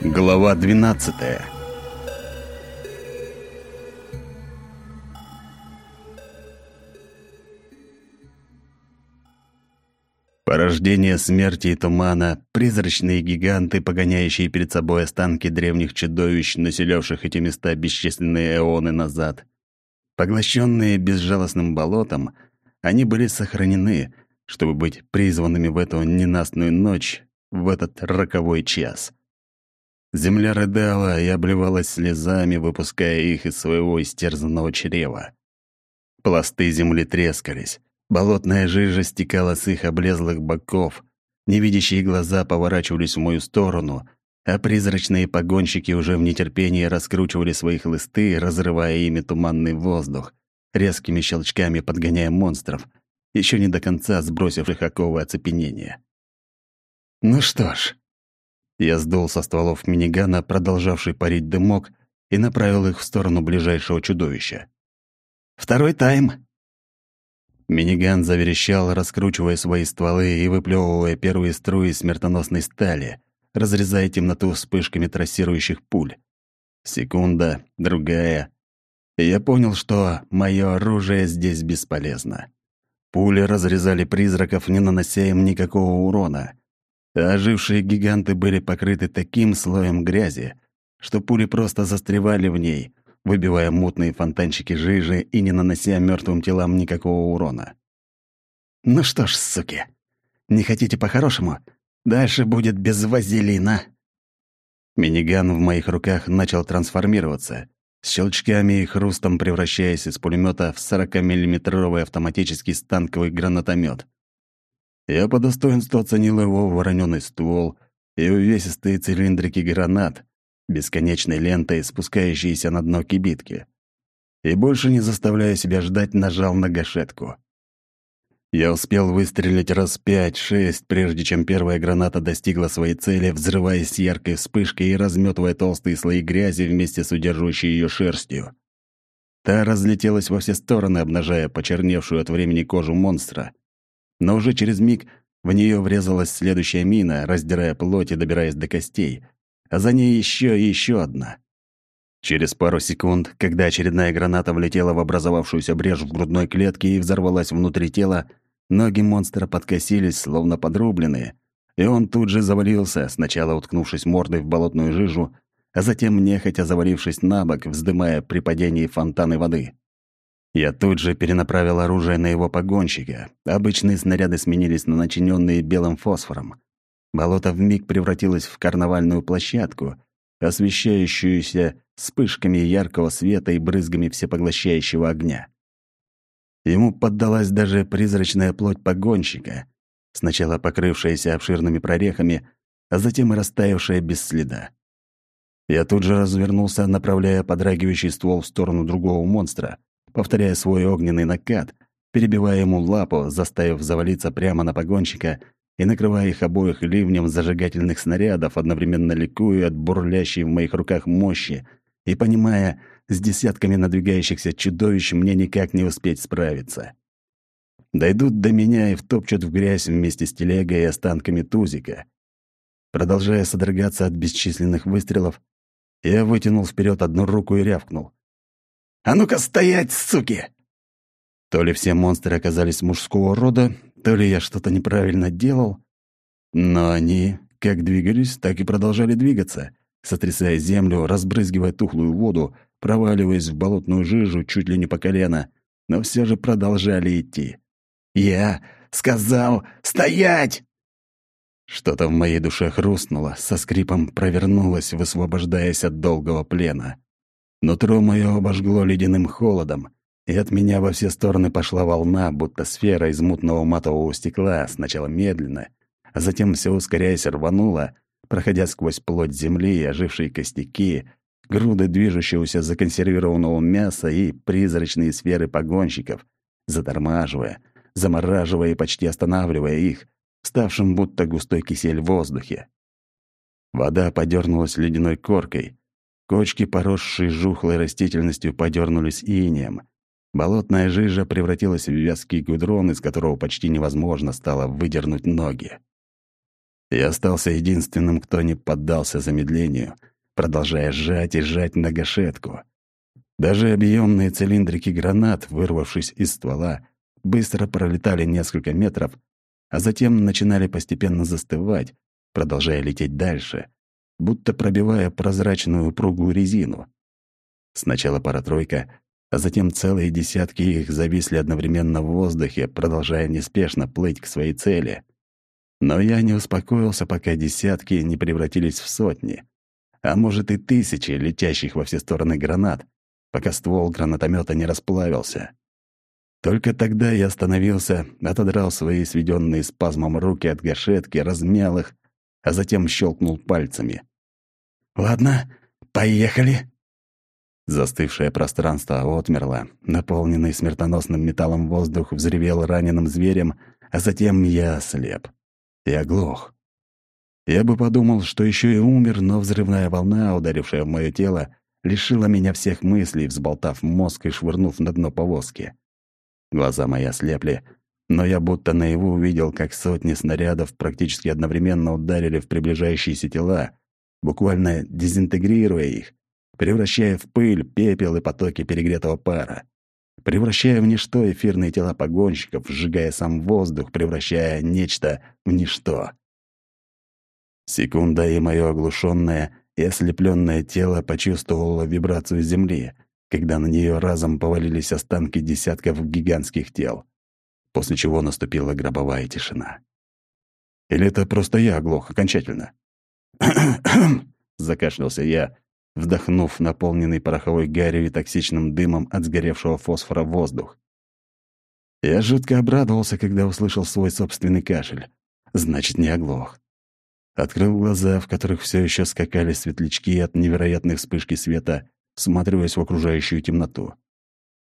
Глава 12 Порождение смерти и тумана, призрачные гиганты, погоняющие перед собой останки древних чудовищ, населявших эти места бесчисленные эоны назад. Поглощенные безжалостным болотом, они были сохранены, чтобы быть призванными в эту ненастную ночь, в этот роковой час. Земля рыдала и обливалась слезами, выпуская их из своего истерзанного чрева. Пласты земли трескались, болотная жижа стекала с их облезлых боков, невидящие глаза поворачивались в мою сторону, а призрачные погонщики уже в нетерпении раскручивали свои хлысты, разрывая ими туманный воздух, резкими щелчками подгоняя монстров, еще не до конца сбросивших оковы оцепенения. Ну что ж, я сдул со стволов минигана, продолжавший парить дымок, и направил их в сторону ближайшего чудовища. «Второй тайм!» Миниган заверещал, раскручивая свои стволы и выплевывая первые струи смертоносной стали, разрезая темноту вспышками трассирующих пуль. Секунда, другая. Я понял, что мое оружие здесь бесполезно. Пули разрезали призраков, не нанося им никакого урона а ожившие гиганты были покрыты таким слоем грязи, что пули просто застревали в ней, выбивая мутные фонтанчики жижи и не нанося мертвым телам никакого урона. «Ну что ж, суки, не хотите по-хорошему? Дальше будет без вазелина». Миниган в моих руках начал трансформироваться, с щелчками и хрустом превращаясь из пулемета в 40-миллиметровый автоматический станковый гранатомет. Я по достоинству оценил его вороненый ствол и увесистые цилиндрики гранат, бесконечной лентой, спускающиеся на дно кибитки. И больше не заставляя себя ждать, нажал на гашетку. Я успел выстрелить раз пять-шесть, прежде чем первая граната достигла своей цели, взрываясь яркой вспышкой и разметывая толстые слои грязи вместе с удерживающей ее шерстью. Та разлетелась во все стороны, обнажая почерневшую от времени кожу монстра, но уже через миг в нее врезалась следующая мина, раздирая плоть и добираясь до костей, а за ней еще и еще одна. Через пару секунд, когда очередная граната влетела в образовавшуюся брешь в грудной клетке и взорвалась внутри тела, ноги монстра подкосились, словно подрубленные, и он тут же завалился, сначала уткнувшись мордой в болотную жижу, а затем нехотя завалившись на бок, вздымая при падении фонтаны воды. Я тут же перенаправил оружие на его погонщика. Обычные снаряды сменились на начиненные белым фосфором. Болото вмиг превратилось в карнавальную площадку, освещающуюся вспышками яркого света и брызгами всепоглощающего огня. Ему поддалась даже призрачная плоть погонщика, сначала покрывшаяся обширными прорехами, а затем и растаявшая без следа. Я тут же развернулся, направляя подрагивающий ствол в сторону другого монстра, повторяя свой огненный накат, перебивая ему лапу, заставив завалиться прямо на погонщика и накрывая их обоих ливнем зажигательных снарядов, одновременно ликуя от бурлящей в моих руках мощи и понимая, с десятками надвигающихся чудовищ мне никак не успеть справиться. Дойдут до меня и втопчут в грязь вместе с телегой и останками тузика. Продолжая содрогаться от бесчисленных выстрелов, я вытянул вперед одну руку и рявкнул. А ну-ка стоять, суки!» То ли все монстры оказались мужского рода, то ли я что-то неправильно делал, но они как двигались, так и продолжали двигаться, сотрясая землю, разбрызгивая тухлую воду, проваливаясь в болотную жижу чуть ли не по колено, но все же продолжали идти. «Я сказал стоять!» Что-то в моей душе хрустнуло, со скрипом провернулось, высвобождаясь от долгого плена. Нутро мое обожгло ледяным холодом, и от меня во все стороны пошла волна, будто сфера из мутного матового стекла, сначала медленно, а затем все ускоряясь рванула, проходя сквозь плоть земли и ожившие костяки, груды движущегося законсервированного мяса и призрачные сферы погонщиков, затормаживая, замораживая и почти останавливая их, ставшим будто густой кисель в воздухе. Вода подернулась ледяной коркой, Кочки, поросшие жухлой растительностью, подернулись инеем. Болотная жижа превратилась в вязкий гудрон, из которого почти невозможно стало выдернуть ноги. Я остался единственным, кто не поддался замедлению, продолжая сжать и сжать на гашетку. Даже объемные цилиндрики гранат, вырвавшись из ствола, быстро пролетали несколько метров, а затем начинали постепенно застывать, продолжая лететь дальше, будто пробивая прозрачную упругую резину. Сначала пара-тройка, а затем целые десятки их зависли одновременно в воздухе, продолжая неспешно плыть к своей цели. Но я не успокоился, пока десятки не превратились в сотни, а может и тысячи летящих во все стороны гранат, пока ствол гранатомета не расплавился. Только тогда я остановился, отодрал свои сведенные спазмом руки от гашетки, размял их, а затем щелкнул пальцами. «Ладно, поехали!» Застывшее пространство отмерло, наполненный смертоносным металлом воздух взревел раненым зверем, а затем я ослеп. Я глох. Я бы подумал, что еще и умер, но взрывная волна, ударившая в мое тело, лишила меня всех мыслей, взболтав мозг и швырнув на дно повозки. Глаза мои ослепли, но я будто наяву увидел, как сотни снарядов практически одновременно ударили в приближающиеся тела, буквально дезинтегрируя их, превращая в пыль, пепел и потоки перегретого пара, превращая в ничто эфирные тела погонщиков, сжигая сам воздух, превращая нечто в ничто. Секунда, и мое оглушенное и ослепленное тело почувствовало вибрацию земли, когда на нее разом повалились останки десятков гигантских тел, после чего наступила гробовая тишина. Или это просто я оглох окончательно? закашлялся я, вдохнув наполненный пороховой гарью и токсичным дымом от сгоревшего фосфора воздух. Я жутко обрадовался, когда услышал свой собственный кашель. Значит, не оглох. Открыл глаза, в которых все еще скакали светлячки от невероятной вспышки света, всматриваясь в окружающую темноту.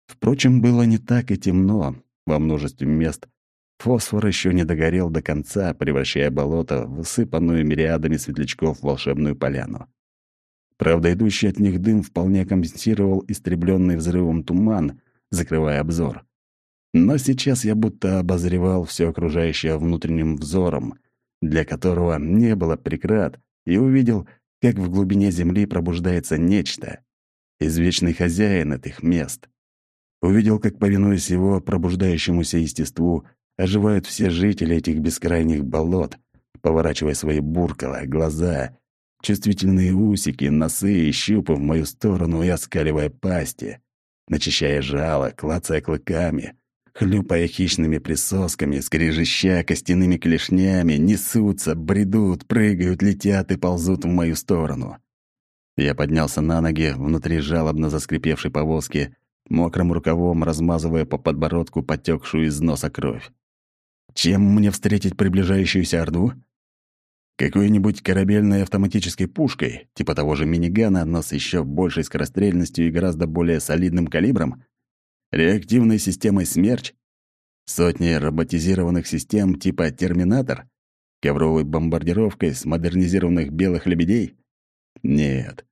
Впрочем, было не так и темно. Во множестве мест фосфор еще не догорел до конца, превращая болото в высыпанную мириадами светлячков волшебную поляну. Правда, идущий от них дым вполне компенсировал истребленный взрывом туман, закрывая обзор. Но сейчас я будто обозревал все окружающее внутренним взором, для которого не было преград, и увидел, как в глубине земли пробуждается нечто, извечный хозяин этих мест. Увидел, как, повинуясь его пробуждающемуся естеству, оживают все жители этих бескрайних болот, поворачивая свои буркала, глаза, чувствительные усики, носы и щупы в мою сторону и оскаливая пасти, начищая жало, клацая клыками, хлюпая хищными присосками, скрежеща костяными клешнями, несутся, бредут, прыгают, летят и ползут в мою сторону. Я поднялся на ноги внутри жалобно заскрипевшей повозки, мокрым рукавом размазывая по подбородку потекшую из носа кровь. Чем мне встретить приближающуюся орду? Какой-нибудь корабельной автоматической пушкой, типа того же минигана, но с еще большей скорострельностью и гораздо более солидным калибром? Реактивной системой «Смерч»? Сотни роботизированных систем типа «Терминатор»? Ковровой бомбардировкой с модернизированных белых лебедей? Нет.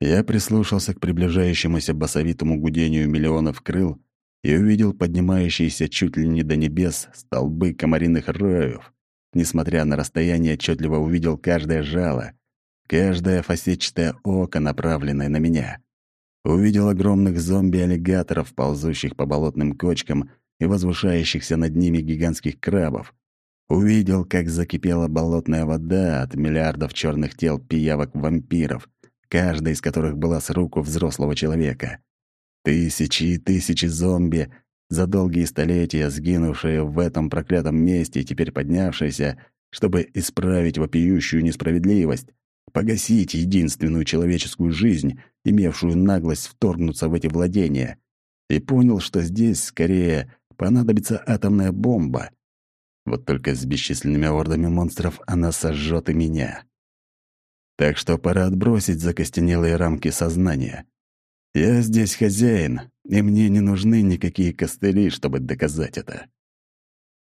Я прислушался к приближающемуся басовитому гудению миллионов крыл и увидел поднимающиеся чуть ли не до небес столбы комариных роев. Несмотря на расстояние, отчетливо увидел каждое жало, каждое фасетчатое око, направленное на меня. Увидел огромных зомби-аллигаторов, ползущих по болотным кочкам и возвышающихся над ними гигантских крабов. Увидел, как закипела болотная вода от миллиардов черных тел пиявок-вампиров, каждая из которых была с руку взрослого человека. Тысячи и тысячи зомби, за долгие столетия сгинувшие в этом проклятом месте и теперь поднявшиеся, чтобы исправить вопиющую несправедливость, погасить единственную человеческую жизнь, имевшую наглость вторгнуться в эти владения, и понял, что здесь, скорее, понадобится атомная бомба. Вот только с бесчисленными ордами монстров она сожжет и меня. Так что пора отбросить закостенелые рамки сознания. Я здесь хозяин, и мне не нужны никакие костыли, чтобы доказать это.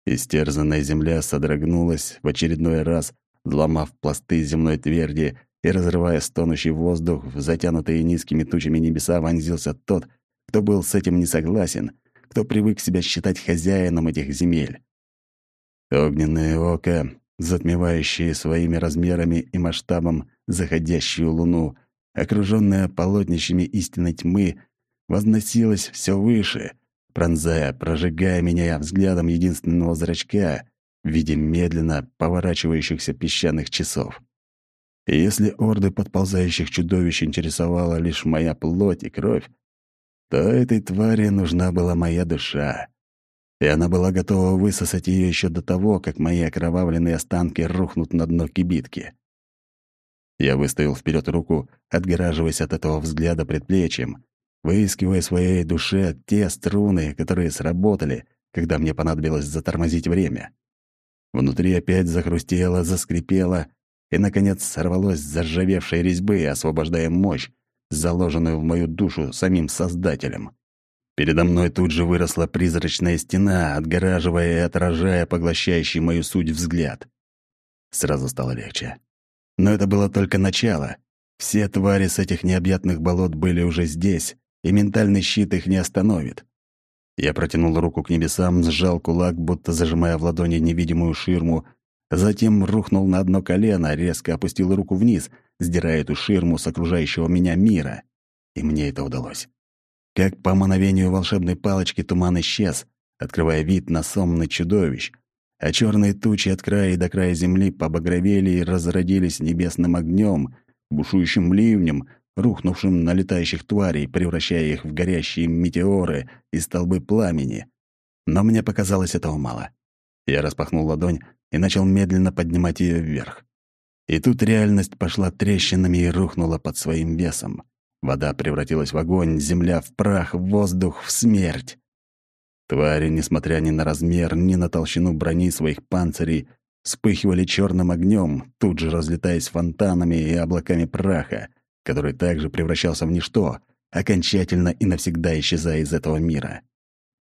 Истерзанная земля содрогнулась в очередной раз, взломав пласты земной тверди и разрывая стонущий воздух, в затянутые низкими тучами небеса вонзился тот, кто был с этим не согласен, кто привык себя считать хозяином этих земель. Огненное око, затмевающие своими размерами и масштабом заходящую луну, окружённая полотнищами истинной тьмы, возносилась все выше, пронзая, прожигая меня взглядом единственного зрачка в виде медленно поворачивающихся песчаных часов. И если орды подползающих чудовищ интересовала лишь моя плоть и кровь, то этой твари нужна была моя душа. И она была готова высосать ее еще до того, как мои окровавленные останки рухнут на дно кибитки. Я выставил вперед руку, отгораживаясь от этого взгляда предплечьем, выискивая в своей душе те струны, которые сработали, когда мне понадобилось затормозить время. Внутри опять захрустело, заскрипело, и, наконец, сорвалось с заржавевшей резьбы, освобождая мощь, заложенную в мою душу самим Создателем. Передо мной тут же выросла призрачная стена, отгораживая и отражая поглощающий мою суть взгляд. Сразу стало легче. Но это было только начало. Все твари с этих необъятных болот были уже здесь, и ментальный щит их не остановит. Я протянул руку к небесам, сжал кулак, будто зажимая в ладони невидимую ширму, затем рухнул на одно колено, резко опустил руку вниз, сдирая эту ширму с окружающего меня мира. И мне это удалось. Как по мановению волшебной палочки туман исчез, открывая вид на сомный чудовищ, а черные тучи от края до края земли побагровели и разродились небесным огнем, бушующим ливнем, рухнувшим на летающих тварей, превращая их в горящие метеоры и столбы пламени. Но мне показалось этого мало. Я распахнул ладонь и начал медленно поднимать ее вверх. И тут реальность пошла трещинами и рухнула под своим весом. Вода превратилась в огонь, земля в прах, воздух в смерть. Твари, несмотря ни на размер, ни на толщину брони своих панцирей, вспыхивали черным огнем, тут же разлетаясь фонтанами и облаками праха, который также превращался в ничто, окончательно и навсегда исчезая из этого мира.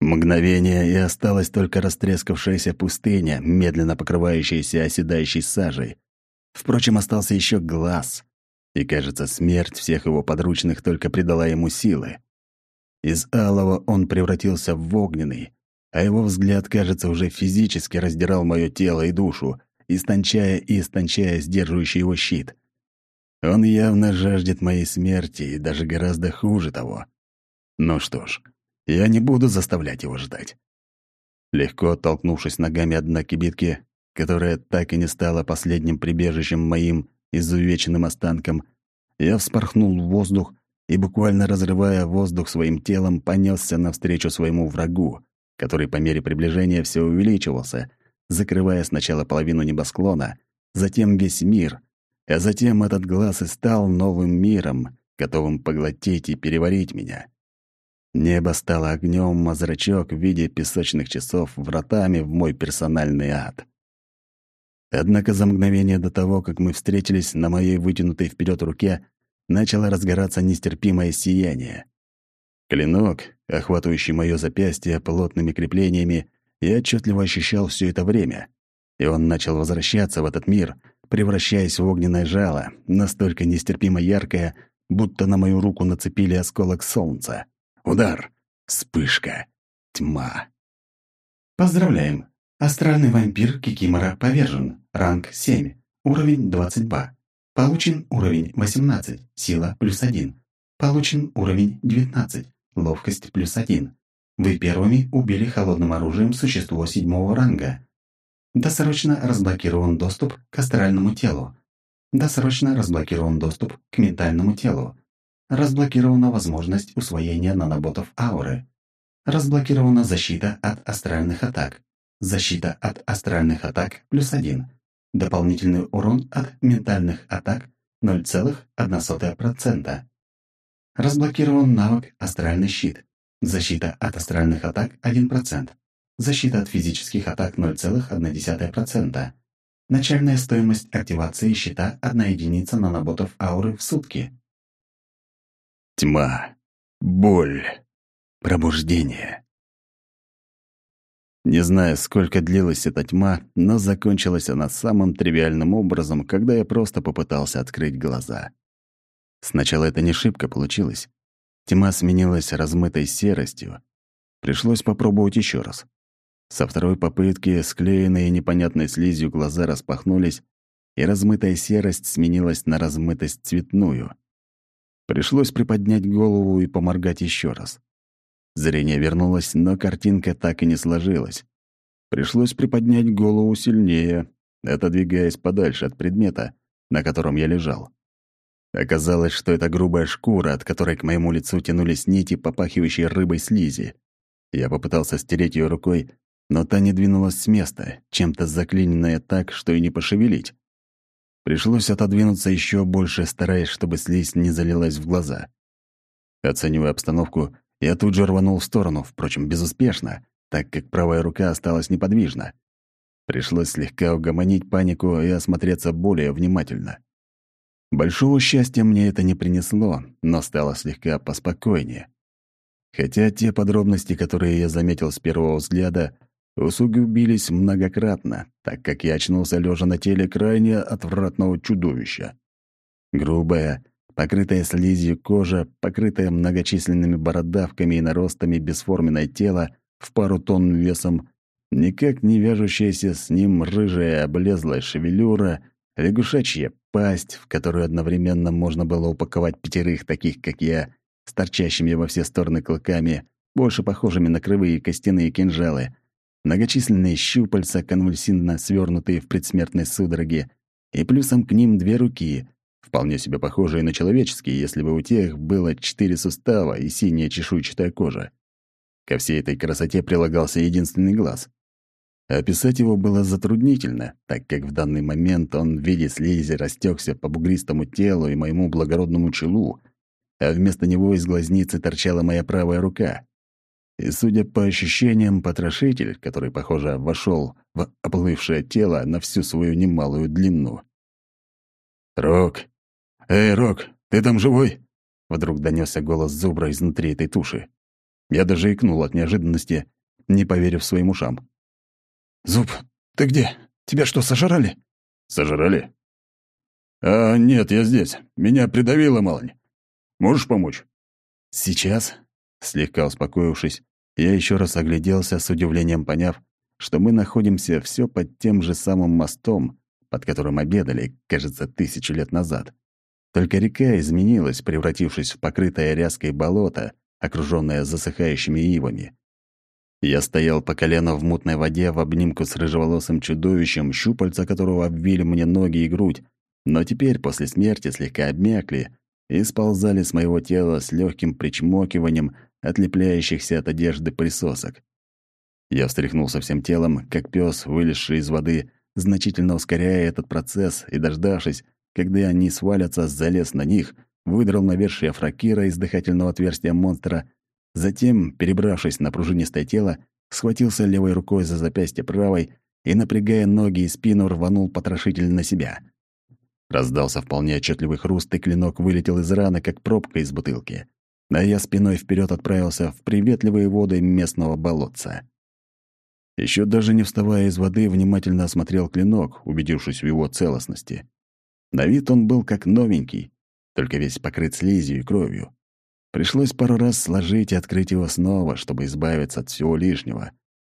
Мгновение, и осталась только растрескавшаяся пустыня, медленно покрывающаяся оседающей сажей. Впрочем, остался еще глаз. И, кажется, смерть всех его подручных только придала ему силы. Из алого он превратился в огненный, а его взгляд, кажется, уже физически раздирал мое тело и душу, истончая и истончая сдерживающий его щит. Он явно жаждет моей смерти и даже гораздо хуже того. Ну что ж, я не буду заставлять его ждать. Легко оттолкнувшись ногами от дна кибитки, которая так и не стала последним прибежищем моим изувеченным останком, я вспорхнул в воздух и, буквально разрывая воздух своим телом, понесся навстречу своему врагу, который по мере приближения все увеличивался, закрывая сначала половину небосклона, затем весь мир, а затем этот глаз и стал новым миром, готовым поглотить и переварить меня. Небо стало огнем, а зрачок в виде песочных часов вратами в мой персональный ад. Однако за мгновение до того, как мы встретились на моей вытянутой вперед руке, начало разгораться нестерпимое сияние. Клинок, охватывающий мое запястье плотными креплениями, я отчетливо ощущал все это время. И он начал возвращаться в этот мир, превращаясь в огненное жало, настолько нестерпимо яркое, будто на мою руку нацепили осколок солнца. Удар. Вспышка. Тьма. Поздравляем! Астральный вампир Кикимора повержен. Ранг 7. Уровень 22. Получен уровень 18. Сила плюс 1. Получен уровень 19. Ловкость плюс 1. Вы первыми убили холодным оружием существо седьмого ранга. Досрочно разблокирован доступ к астральному телу. Досрочно разблокирован доступ к ментальному телу. Разблокирована возможность усвоения наноботов ауры. Разблокирована защита от астральных атак. Защита от астральных атак плюс 1. Дополнительный урон от ментальных атак 0,1%. Разблокирован навык «Астральный щит». Защита от астральных атак 1%. Защита от физических атак 0,1%. Начальная стоимость активации щита – 1 единица наноботов ауры в сутки. Тьма. Боль. Пробуждение. Не знаю, сколько длилась эта тьма, но закончилась она самым тривиальным образом, когда я просто попытался открыть глаза. Сначала это не шибко получилось. Тьма сменилась размытой серостью. Пришлось попробовать еще раз. Со второй попытки склеенные непонятной слизью глаза распахнулись, и размытая серость сменилась на размытость цветную. Пришлось приподнять голову и поморгать еще раз. Зрение вернулось, но картинка так и не сложилась. Пришлось приподнять голову сильнее, отодвигаясь подальше от предмета, на котором я лежал. Оказалось, что это грубая шкура, от которой к моему лицу тянулись нити, попахивающие рыбой слизи. Я попытался стереть ее рукой, но та не двинулась с места, чем-то заклиненная так, что и не пошевелить. Пришлось отодвинуться еще больше, стараясь, чтобы слизь не залилась в глаза. Оценивая обстановку, я тут же рванул в сторону, впрочем, безуспешно, так как правая рука осталась неподвижна. Пришлось слегка угомонить панику и осмотреться более внимательно. Большого счастья мне это не принесло, но стало слегка поспокойнее. Хотя те подробности, которые я заметил с первого взгляда, усугубились многократно, так как я очнулся лежа на теле крайне отвратного чудовища. Грубая, покрытая слизью кожа, покрытая многочисленными бородавками и наростами бесформенное тело в пару тонн весом, никак не вяжущаяся с ним рыжая облезлая шевелюра, лягушачья пасть, в которую одновременно можно было упаковать пятерых таких, как я, с торчащими во все стороны клыками, больше похожими на кривые костяные кинжалы, многочисленные щупальца, конвульсивно свернутые в предсмертной судороге, и плюсом к ним две руки, вполне себе похожие на человеческие, если бы у тех было четыре сустава и синяя чешуйчатая кожа. Ко всей этой красоте прилагался единственный глаз. Описать его было затруднительно, так как в данный момент он в виде слизи растекся по бугристому телу и моему благородному челу, а вместо него из глазницы торчала моя правая рука. И, судя по ощущениям, потрошитель, который, похоже, вошел в оплывшее тело на всю свою немалую длину. «Рок! Эй, Рок, ты там живой?» Вдруг донесся голос зубра изнутри этой туши. Я даже икнул от неожиданности, не поверив своим ушам. «Зуб, ты где? Тебя что, сожрали?» «Сожрали?» «А, нет, я здесь. Меня придавило, малонь. Можешь помочь?» «Сейчас?» Слегка успокоившись, я еще раз огляделся, с удивлением поняв, что мы находимся все под тем же самым мостом, под которым обедали, кажется, тысячу лет назад. Только река изменилась, превратившись в покрытое ряской болото, окружённое засыхающими ивами. Я стоял по колено в мутной воде в обнимку с рыжеволосым чудовищем, щупальца которого обвили мне ноги и грудь, но теперь, после смерти, слегка обмякли и сползали с моего тела с легким причмокиванием отлепляющихся от одежды присосок. Я встряхнулся всем телом, как пес, вылезший из воды, значительно ускоряя этот процесс и, дождавшись, когда они свалятся, залез на них, выдрал навершие фракира из дыхательного отверстия монстра Затем, перебравшись на пружинистое тело, схватился левой рукой за запястье правой и, напрягая ноги и спину, рванул потрошитель на себя. Раздался вполне отчетливый хруст, и клинок вылетел из раны, как пробка из бутылки. А я спиной вперед отправился в приветливые воды местного болотца. Еще даже не вставая из воды, внимательно осмотрел клинок, убедившись в его целостности. На вид он был как новенький, только весь покрыт слизью и кровью. Пришлось пару раз сложить и открыть его снова, чтобы избавиться от всего лишнего,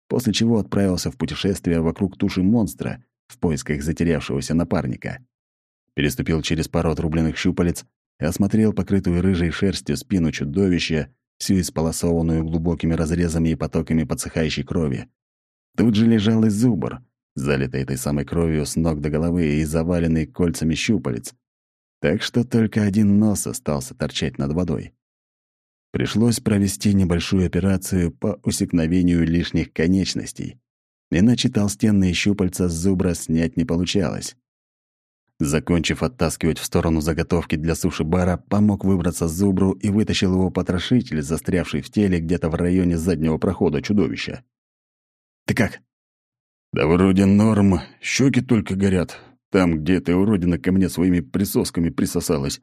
после чего отправился в путешествие вокруг туши монстра в поисках затерявшегося напарника. Переступил через пару отрубленных щупалец и осмотрел покрытую рыжей шерстью спину чудовища, всю исполосованную глубокими разрезами и потоками подсыхающей крови. Тут же лежал и зубр, залитый этой самой кровью с ног до головы и заваленный кольцами щупалец. Так что только один нос остался торчать над водой. Пришлось провести небольшую операцию по усекновению лишних конечностей, иначе толстенные щупальца с зубра снять не получалось. Закончив оттаскивать в сторону заготовки для суши-бара, помог выбраться зубру и вытащил его потрошитель, застрявший в теле где-то в районе заднего прохода чудовища. «Ты как?» «Да вроде норм, щеки только горят, там, где эта уродина ко мне своими присосками присосалась».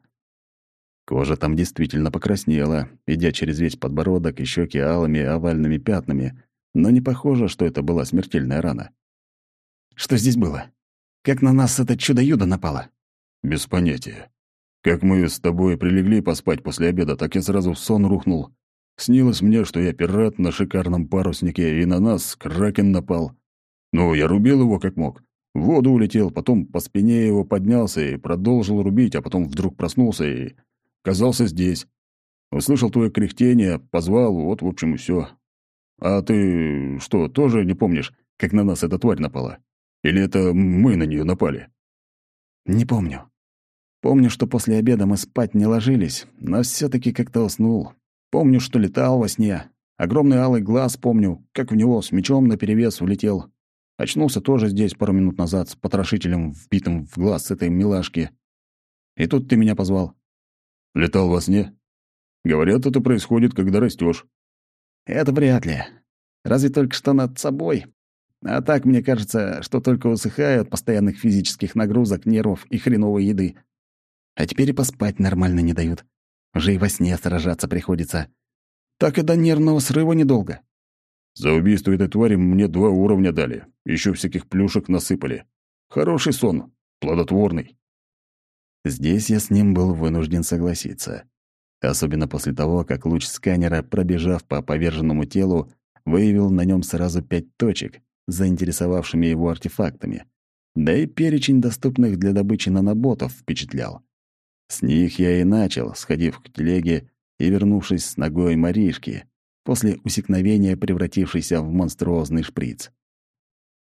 Кожа там действительно покраснела, идя через весь подбородок и щеки алыми овальными пятнами, но не похоже, что это была смертельная рана. «Что здесь было? Как на нас это чудо-юдо напало?» «Без понятия. Как мы с тобой прилегли поспать после обеда, так я сразу в сон рухнул. Снилось мне, что я пират на шикарном паруснике, и на нас кракен напал. Ну, я рубил его как мог. В воду улетел, потом по спине его поднялся и продолжил рубить, а потом вдруг проснулся и оказался здесь. Услышал твое кряхтение, позвал, вот, в общем, и все. А ты что, тоже не помнишь, как на нас эта тварь напала? Или это мы на нее напали? Не помню. Помню, что после обеда мы спать не ложились, но все таки как-то уснул. Помню, что летал во сне. Огромный алый глаз помню, как в него с мечом наперевес улетел. Очнулся тоже здесь пару минут назад с потрошителем, вбитым в глаз этой милашки. И тут ты меня позвал. Летал во сне? Говорят, это происходит, когда растешь. Это вряд ли. Разве только что над собой. А так, мне кажется, что только усыхаю от постоянных физических нагрузок, нервов и хреновой еды. А теперь и поспать нормально не дают. Уже и во сне сражаться приходится. Так и до нервного срыва недолго. За убийство этой твари мне два уровня дали. Еще всяких плюшек насыпали. Хороший сон, плодотворный. Здесь я с ним был вынужден согласиться. Особенно после того, как луч сканера, пробежав по поверженному телу, выявил на нем сразу пять точек, заинтересовавшими его артефактами. Да и перечень доступных для добычи наноботов впечатлял. С них я и начал, сходив к телеге и вернувшись с ногой Маришки, после усекновения превратившейся в монструозный шприц.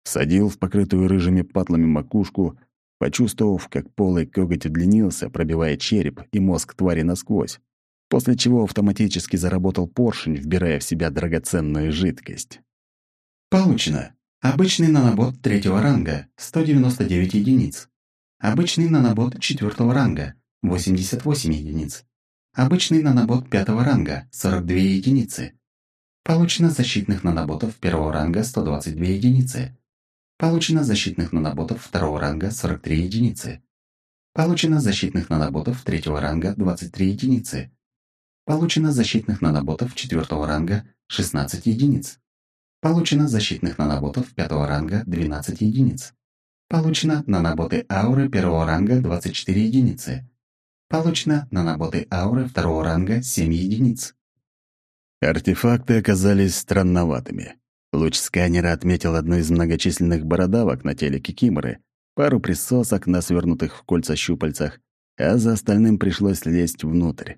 Садил в покрытую рыжими патлами макушку, почувствовав, как полый коготь удлинился, пробивая череп и мозг твари насквозь, после чего автоматически заработал поршень, вбирая в себя драгоценную жидкость. Получено. Обычный нанобот третьего ранга – 199 единиц. Обычный нанобот четвертого ранга – 88 единиц. Обычный нанобот пятого ранга – 42 единицы. Получено защитных наноботов первого ранга 122 единицы. Получено защитных наноботов второго ранга 43 единицы. Получено защитных наноботов третьего ранга 23 единицы. Получено защитных наноботов четвертого ранга 16 единиц. Получено защитных наноботов пятого ранга 12 единиц. Получено наноботы ауры первого ранга 24 единицы. Получено наноботы ауры второго ранга 7 единиц. Артефакты оказались странноватыми. Луч сканера отметил одну из многочисленных бородавок на теле Кикиморы, пару присосок на свернутых в кольца щупальцах, а за остальным пришлось лезть внутрь.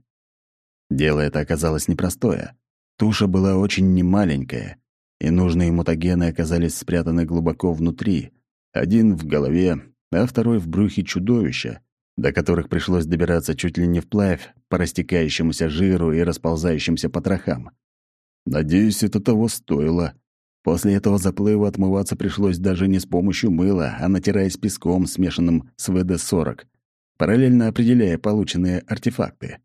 Дело это оказалось непростое. Туша была очень немаленькая, и нужные мутагены оказались спрятаны глубоко внутри, один в голове, а второй в брюхе чудовища, до которых пришлось добираться чуть ли не вплавь по растекающемуся жиру и расползающимся потрохам. Надеюсь, это того стоило. После этого заплыва отмываться пришлось даже не с помощью мыла, а натираясь песком, смешанным с ВД-40, параллельно определяя полученные артефакты.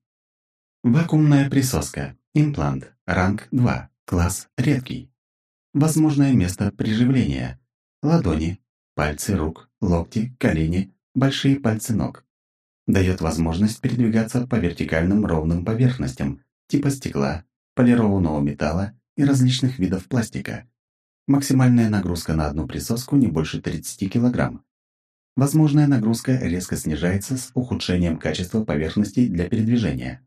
Вакуумная присоска. Имплант. Ранг 2. Класс редкий. Возможное место приживления. Ладони, пальцы рук, локти, колени, большие пальцы ног. Дает возможность передвигаться по вертикальным ровным поверхностям, типа стекла, полированного металла и различных видов пластика. Максимальная нагрузка на одну присоску не больше 30 кг. Возможная нагрузка резко снижается с ухудшением качества поверхностей для передвижения.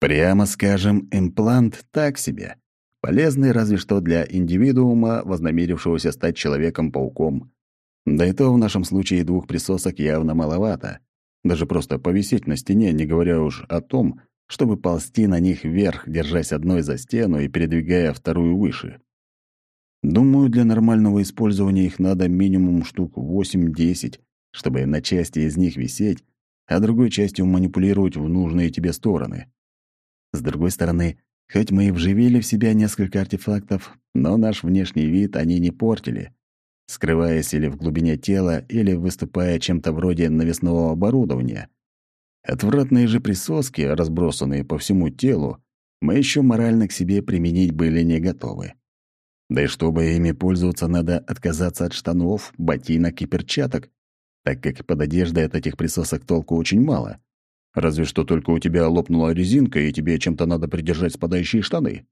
Прямо скажем, имплант так себе. Полезный разве что для индивидуума, вознамерившегося стать Человеком-пауком. Да и то в нашем случае двух присосок явно маловато. Даже просто повисеть на стене, не говоря уж о том, чтобы ползти на них вверх, держась одной за стену и передвигая вторую выше. Думаю, для нормального использования их надо минимум штук 8-10, чтобы на части из них висеть, а другой частью манипулировать в нужные тебе стороны. С другой стороны, Хоть мы и вживили в себя несколько артефактов, но наш внешний вид они не портили, скрываясь или в глубине тела, или выступая чем-то вроде навесного оборудования. Отвратные же присоски, разбросанные по всему телу, мы еще морально к себе применить были не готовы. Да и чтобы ими пользоваться, надо отказаться от штанов, ботинок и перчаток, так как под одеждой от этих присосок толку очень мало. Разве что только у тебя лопнула резинка, и тебе чем-то надо придержать спадающие штаны.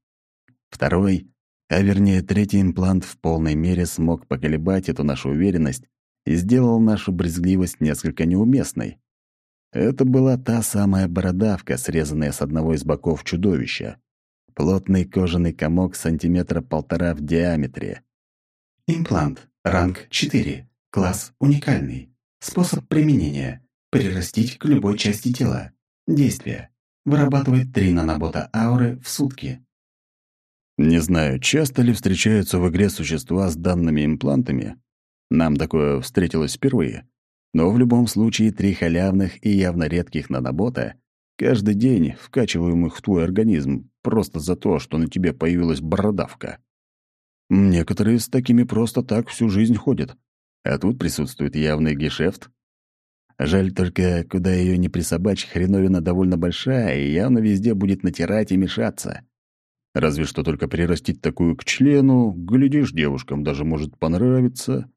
Второй, а вернее третий имплант в полной мере смог поколебать эту нашу уверенность и сделал нашу брезгливость несколько неуместной. Это была та самая бородавка, срезанная с одного из боков чудовища. Плотный кожаный комок сантиметра полтора в диаметре. Имплант. Ранг 4. Класс уникальный. Способ применения. Прирастить к любой части тела. Действие. Вырабатывает 3 нанобота ауры в сутки. Не знаю, часто ли встречаются в игре существа с данными имплантами. Нам такое встретилось впервые. Но в любом случае три халявных и явно редких нанобота каждый день вкачиваемых в твой организм просто за то, что на тебе появилась бородавка. Некоторые с такими просто так всю жизнь ходят. А тут присутствует явный гешефт. Жаль только, куда ее не присобачь, хреновина довольно большая и явно везде будет натирать и мешаться. Разве что только прирастить такую к члену, глядишь, девушкам даже может понравиться.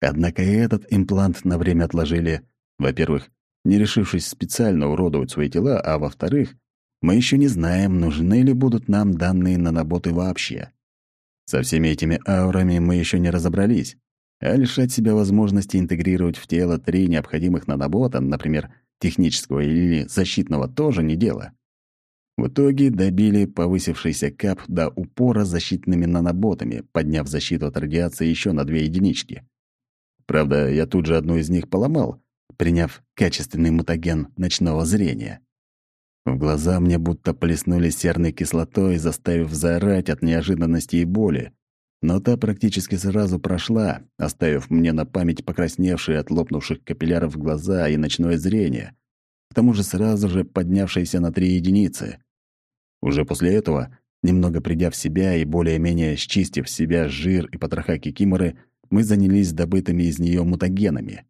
Однако и этот имплант на время отложили. Во-первых, не решившись специально уродовать свои тела, а во-вторых, мы еще не знаем, нужны ли будут нам данные наноботы вообще. Со всеми этими аурами мы еще не разобрались, а лишать себя возможности интегрировать в тело три необходимых нанобота, например, технического или защитного, тоже не дело. В итоге добили повысившийся кап до упора защитными наноботами, подняв защиту от радиации еще на две единички. Правда, я тут же одну из них поломал, приняв качественный мутаген ночного зрения. В глаза мне будто плеснули серной кислотой, заставив заорать от неожиданности и боли. Но та практически сразу прошла, оставив мне на память покрасневшие от лопнувших капилляров глаза и ночное зрение, к тому же сразу же поднявшиеся на три единицы. Уже после этого, немного придя в себя и более-менее счистив себя жир и потроха кикиморы, мы занялись добытыми из нее мутагенами.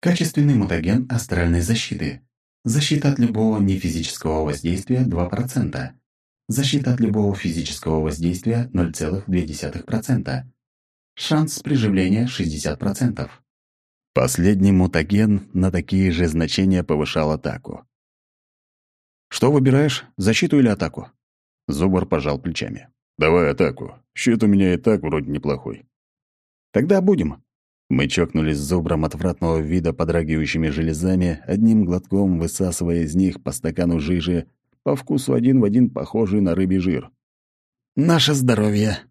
Качественный мутаген астральной защиты. Защита от любого нефизического воздействия 2%. Защита от любого физического воздействия 0,2%. Шанс приживления 60%. Последний мутаген на такие же значения повышал атаку. «Что выбираешь, защиту или атаку?» Зубар пожал плечами. «Давай атаку. Щит у меня и так вроде неплохой». «Тогда будем». Мы чокнулись с зубром отвратного вида подрагивающими железами, одним глотком высасывая из них по стакану жижи, по вкусу один в один похожий на рыбий жир. «Наше здоровье!»